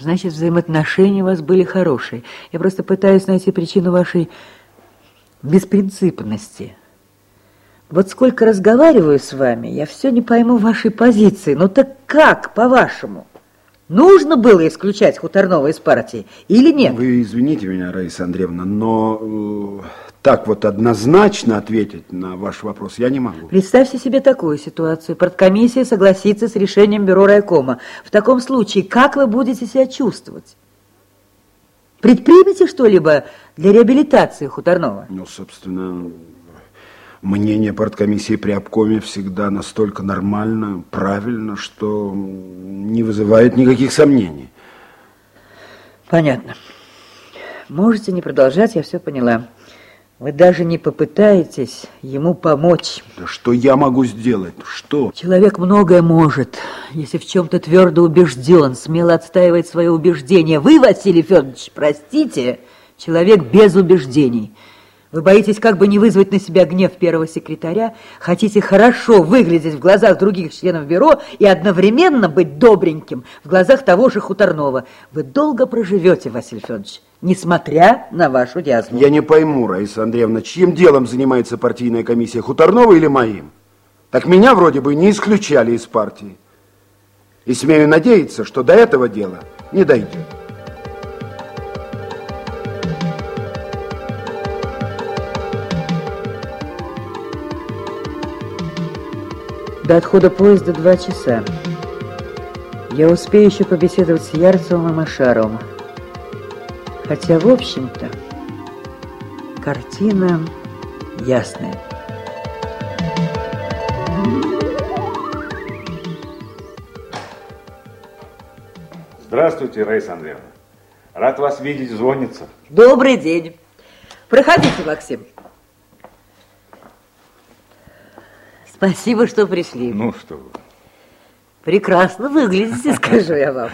Значит, взаимоотношения у вас были хорошие. Я просто пытаюсь найти причину вашей беспринципности. Вот сколько разговариваю с вами, я все не пойму вашей позиции. Ну так как, по-вашему? Нужно было исключать Хуторнова из партии или нет? Вы извините меня, Раиса Андреевна, но э, так вот однозначно ответить на ваш вопрос я не могу. Представьте себе такую ситуацию. Парткомиссия согласится с решением бюро райкома. В таком случае, как вы будете себя чувствовать? Предпримете что-либо для реабилитации Хуторнова? Ну, собственно, мнение парткомиссии при обкоме всегда настолько нормально, правильно, что не вызывает никаких сомнений. Понятно. Можете не продолжать, я все поняла. Вы даже не попытаетесь ему помочь. Да что я могу сделать? Что? Человек многое может, если в чем-то твердо убежден, смело отстаивает свое убеждение. Вы, Василий Федорович, простите, человек без убеждений – вы боитесь как бы не вызвать на себя гнев первого секретаря, хотите хорошо выглядеть в глазах других членов бюро и одновременно быть добреньким в глазах того же Хуторнова. Вы долго проживете, Василий Федорович, несмотря на вашу язву. Я не пойму, Раиса Андреевна, чьим делом занимается партийная комиссия, Хуторнова или моим? Так меня вроде бы не исключали из партии. И смею надеяться, что до этого дела не дойдет. До отхода поезда два часа. Я успею еще побеседовать с Ярцевым и Машаровым. Хотя, в общем-то, картина ясная. Здравствуйте, Раиса Андреевна. Рад вас видеть, звонится. Добрый день. Проходите, Максим. Спасибо, что пришли. Ну, что вы. Прекрасно выглядите, скажу я вам.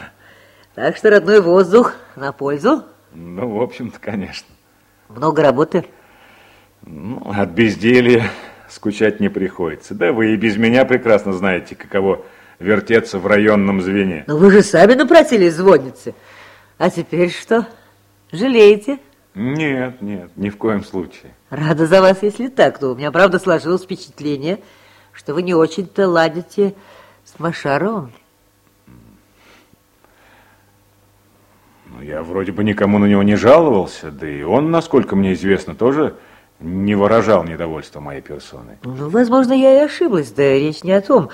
Так что родной воздух на пользу. Ну, в общем-то, конечно. Много работы? Ну, от безделья скучать не приходится. Да вы и без меня прекрасно знаете, каково вертеться в районном звене. Но вы же сами напросились звонницы. А теперь что? Жалеете? Нет, нет, ни в коем случае. Рада за вас, если так. Но у меня, правда, сложилось впечатление, что вы не очень-то ладите с Машаровым. Ну, я вроде бы никому на него не жаловался, да и он, насколько мне известно, тоже не выражал недовольства моей персоной. Ну, возможно, я и ошиблась, да речь не о том.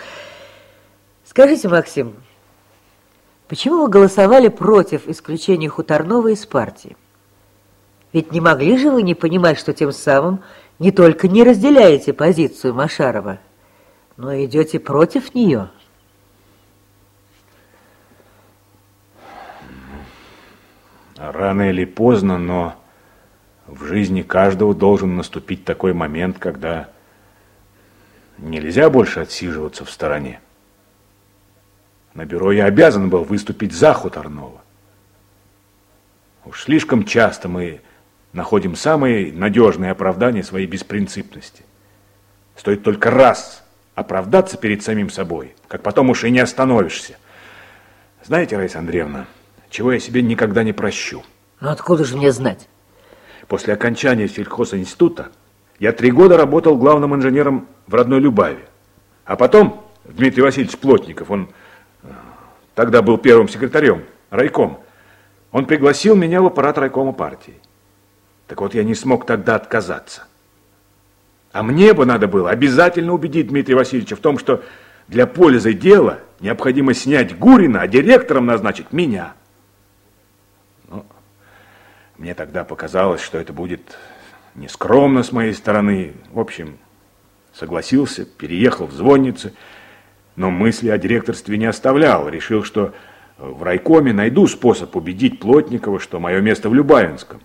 Скажите, Максим, почему вы голосовали против исключения Хуторнова из партии? Ведь не могли же вы не понимать, что тем самым не только не разделяете позицию Машарова, но идете против нее. Рано или поздно, но в жизни каждого должен наступить такой момент, когда нельзя больше отсиживаться в стороне. На бюро я обязан был выступить за Хуторнова. Уж слишком часто мы находим самые надежные оправдания своей беспринципности. Стоит только раз оправдаться перед самим собой, как потом уж и не остановишься. Знаете, Раиса Андреевна, чего я себе никогда не прощу? Ну откуда же мне знать? После окончания сельхозинститута я три года работал главным инженером в родной Любаве. А потом Дмитрий Васильевич Плотников, он э, тогда был первым секретарем райком, он пригласил меня в аппарат райкома партии. Так вот, я не смог тогда отказаться. А мне бы надо было обязательно убедить Дмитрия Васильевича в том, что для пользы дела необходимо снять Гурина, а директором назначить меня. Но мне тогда показалось, что это будет нескромно с моей стороны. В общем, согласился, переехал в звонницы, но мысли о директорстве не оставлял. Решил, что в райкоме найду способ убедить Плотникова, что мое место в Любавинском.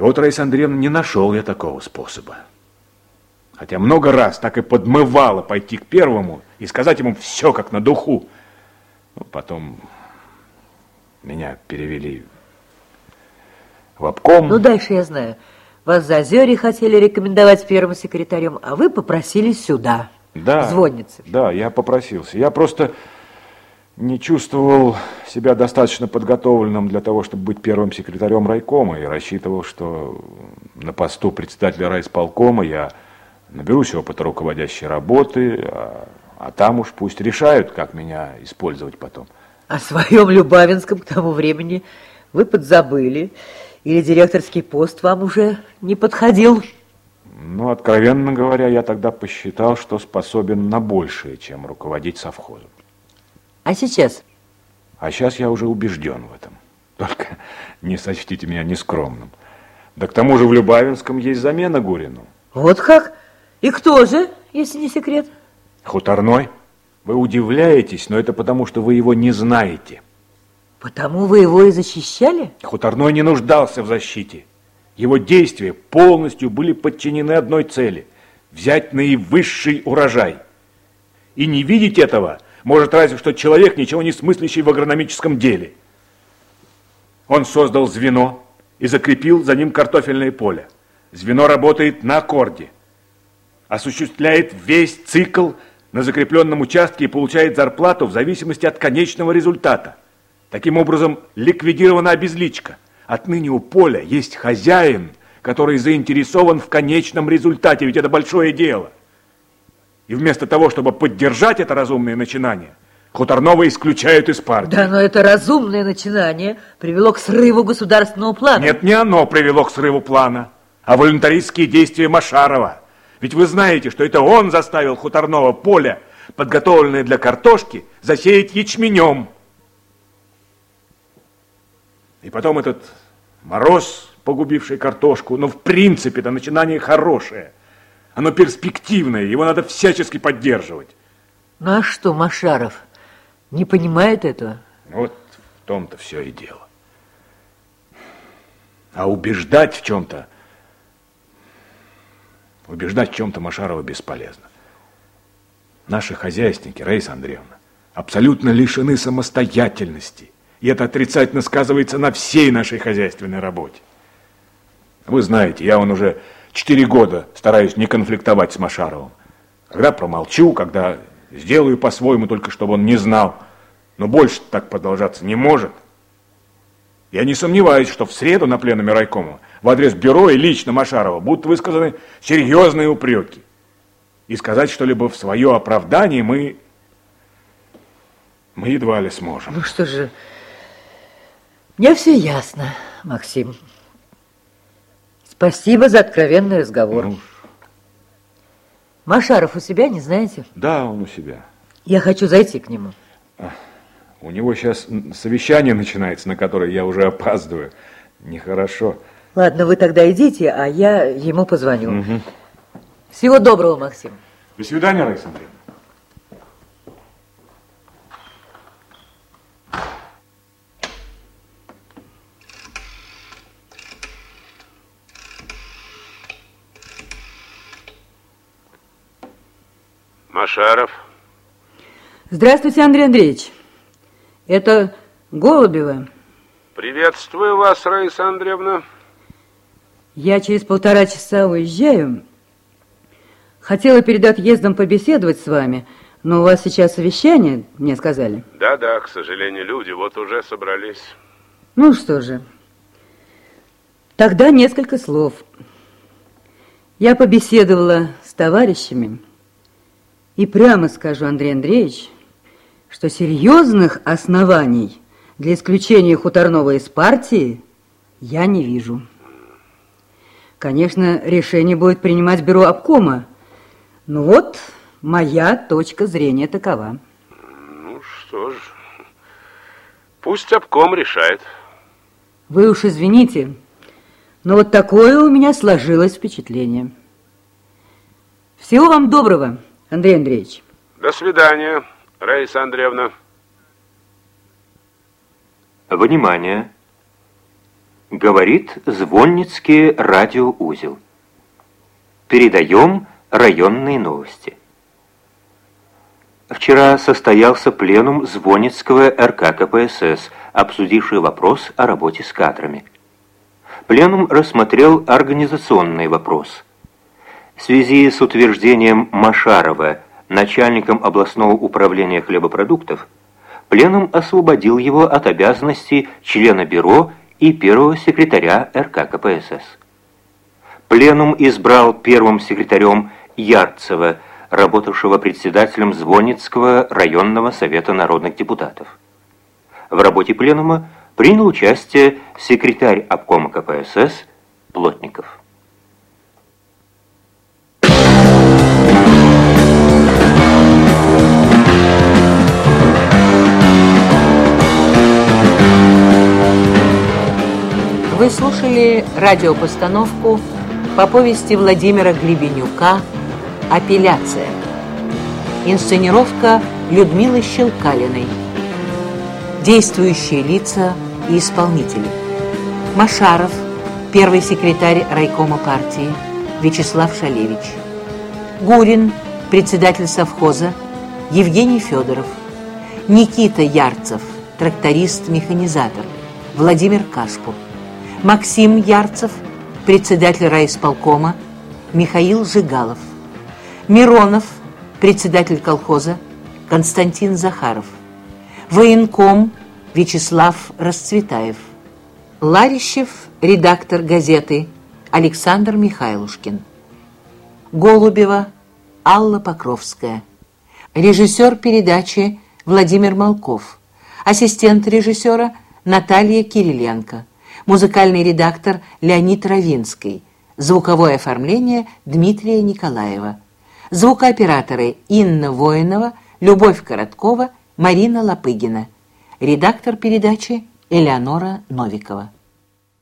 И вот, Раиса Андреевна, не нашел я такого способа. Хотя много раз так и подмывало пойти к первому и сказать ему все как на духу. Ну, потом меня перевели в обком. Ну, дальше я знаю. Вас за Озере хотели рекомендовать первым секретарем, а вы попросили сюда, да, звонницы. Да, я попросился. Я просто не чувствовал себя достаточно подготовленным для того, чтобы быть первым секретарем райкома и рассчитывал, что на посту председателя райисполкома я наберусь опыта руководящей работы, а, а там уж пусть решают, как меня использовать потом. О своем Любавинском к тому времени вы подзабыли, или директорский пост вам уже не подходил? Ну, откровенно говоря, я тогда посчитал, что способен на большее, чем руководить совхозом. А сейчас? А сейчас я уже убежден в этом. Только не сочтите меня нескромным. Да к тому же в Любавинском есть замена Гурину. Вот как? И кто же, если не секрет? Хуторной. Вы удивляетесь, но это потому, что вы его не знаете. Потому вы его и защищали? Хуторной не нуждался в защите. Его действия полностью были подчинены одной цели – взять наивысший урожай. И не видеть этого может разве что человек, ничего не смыслящий в агрономическом деле. Он создал звено и закрепил за ним картофельное поле. Звено работает на аккорде, осуществляет весь цикл на закрепленном участке и получает зарплату в зависимости от конечного результата. Таким образом, ликвидирована обезличка. Отныне у поля есть хозяин, который заинтересован в конечном результате, ведь это большое дело. И вместо того, чтобы поддержать это разумное начинание, Хуторнова исключают из партии. Да, но это разумное начинание привело к срыву государственного плана. Нет, не оно привело к срыву плана, а волюнтаристские действия Машарова. Ведь вы знаете, что это он заставил Хуторного поле, подготовленное для картошки, засеять ячменем. И потом этот мороз, погубивший картошку, но в принципе это начинание хорошее. Оно перспективное, его надо всячески поддерживать. Ну а что, Машаров не понимает этого? Вот в том-то все и дело. А убеждать в чем-то, убеждать в чем-то Машарова бесполезно. Наши хозяйственники, Раиса Андреевна, абсолютно лишены самостоятельности – и это отрицательно сказывается на всей нашей хозяйственной работе. Вы знаете, я он уже четыре года стараюсь не конфликтовать с Машаровым. Когда промолчу, когда сделаю по-своему, только чтобы он не знал. Но больше так продолжаться не может. Я не сомневаюсь, что в среду на пленуме райкома в адрес бюро и лично Машарова будут высказаны серьезные упреки. И сказать что-либо в свое оправдание мы... Мы едва ли сможем. Ну что же, мне все ясно, Максим. Спасибо за откровенный разговор. Ну, Машаров у себя, не знаете? Да, он у себя. Я хочу зайти к нему. А, у него сейчас совещание начинается, на которое я уже опаздываю. Нехорошо. Ладно, вы тогда идите, а я ему позвоню. Угу. Всего доброго, Максим. До свидания, Раиса Машаров. Здравствуйте, Андрей Андреевич. Это Голубева. Приветствую вас, Раиса Андреевна. Я через полтора часа уезжаю. Хотела перед отъездом побеседовать с вами, но у вас сейчас совещание, мне сказали. Да-да, к сожалению, люди вот уже собрались. Ну что же, тогда несколько слов. Я побеседовала с товарищами. И прямо скажу, Андрей Андреевич, что серьезных оснований для исключения Хуторнова из партии я не вижу. Конечно, решение будет принимать бюро обкома. Но вот моя точка зрения такова. Ну что ж, пусть обком решает. Вы уж извините, но вот такое у меня сложилось впечатление. Всего вам доброго. Андрей Андреевич. До свидания, Раиса Андреевна. Внимание! Говорит Звонницкий радиоузел. Передаем районные новости. Вчера состоялся пленум Звонницкого РК КПСС, обсудивший вопрос о работе с кадрами. Пленум рассмотрел организационный вопрос – в связи с утверждением Машарова начальником областного управления хлебопродуктов, Пленум освободил его от обязанностей члена бюро и первого секретаря РК КПСС. Пленум избрал первым секретарем Ярцева, работавшего председателем Звонницкого районного совета народных депутатов. В работе пленума принял участие секретарь обкома КПСС Плотников. Слушали радиопостановку по повести Владимира Гребенюка «Апелляция». Инсценировка Людмилы Щелкалиной. Действующие лица и исполнители. Машаров, первый секретарь райкома партии, Вячеслав Шалевич. Гурин, председатель совхоза, Евгений Федоров. Никита Ярцев, тракторист-механизатор, Владимир Кашпур. Максим Ярцев, председатель райисполкома, Михаил Жигалов. Миронов, председатель колхоза, Константин Захаров. Военком Вячеслав Расцветаев. Ларищев, редактор газеты, Александр Михайлушкин. Голубева, Алла Покровская. Режиссер передачи Владимир Малков. Ассистент режиссера Наталья Кириленко музыкальный редактор Леонид Равинский, звуковое оформление Дмитрия Николаева, звукооператоры Инна Воинова, Любовь Короткова, Марина Лопыгина, редактор передачи Элеонора Новикова.